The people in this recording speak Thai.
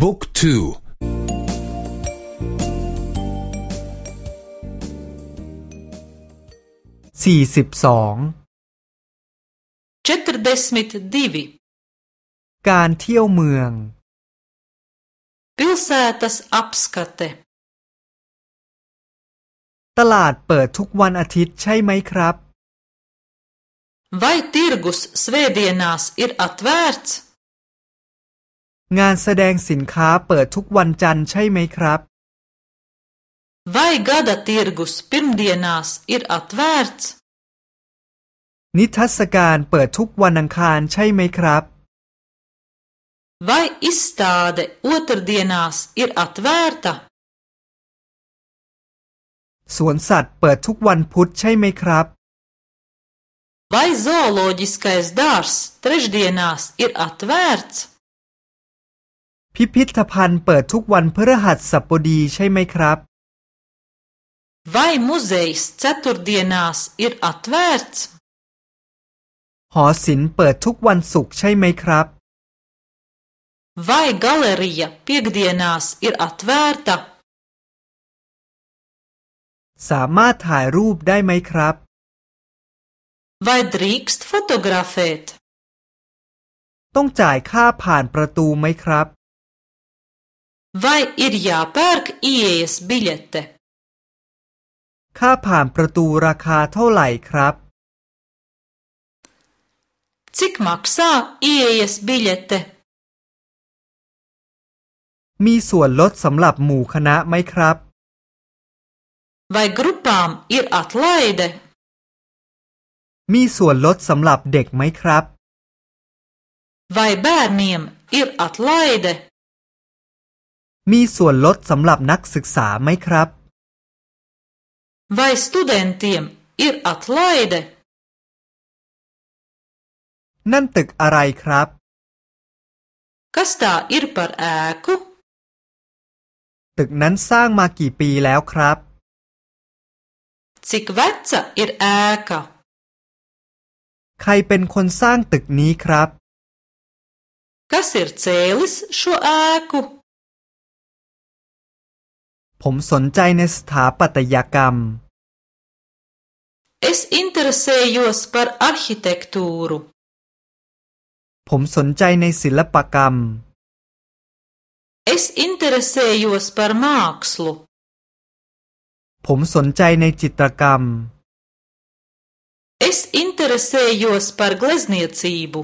บุ๊กทูสี่สิบสองการเที่ยวเมือง Pilsētas apskate ตลาดเปิดทุกวันอาทิตย์ใช่ไหมครับ Vai tirgus svētdienās ir atvērts? งานแสดงสินค้าเปิดทุกวันจันทร์ใช่ไหมครับ Vai gada tirgus pirmdienās ir atvērts? นิทรรศการเปิดทุกวันอังคารใช่ไหมครับ Vai izstāde otrdienās ir atvērta? สวนสัตว์เปิดทุกวันพุธใช่ไหมครับ Vai zooloģiskais dārs trešdienās ir atvērts? พิพิธภัณฑ์เปิดทุกวันพฤหัสบดีใช่ไหมครับ Vai muzejs ceturtdienās ir atvērts? หอศิลป์เปิดทุกวันศุกร์ใช่ไหมครับ Vai galerija piekdienās ir atvērta? สามารถถ่ายรูปได้ไหมครับ Vai drīkst fotografēt? ต้องจ่ายค่าผ่านประตูไหมครับ Vai ir jāpērk ieejas biļete? ค่าผ่านประตูราคาเท่าไหร่ครับ Cik maksā ieejas biļete? มีส่วนลดสำหรับหมู่คณะไหมครับ Vai grupām ir atlaide? มีส่วนลดสำหรับเด็กไหมครับ Vai bērniem ir atlaide? มีส่วนลดสำหรับนักศึกษาไหมครับ Vai studentiem ir atlaide? นั่นตึกอะไรครับ Kas tā ir par ēku? ตึกนั้นสร้างมากี่ปีแล้วครับ Cik veca ir ēka? ใครเป็นคนสร้างตึกนี้ครับ Kas ir cēlis šo ēku? ผมสนใจในสถาปัตยกรรม Es interesējos par arhitektūru. ผมสนใจในศิลปกรรม Es interesējos par mākslu. ผมสนใจในจิตรกรรม Es interesējos par glezniecību.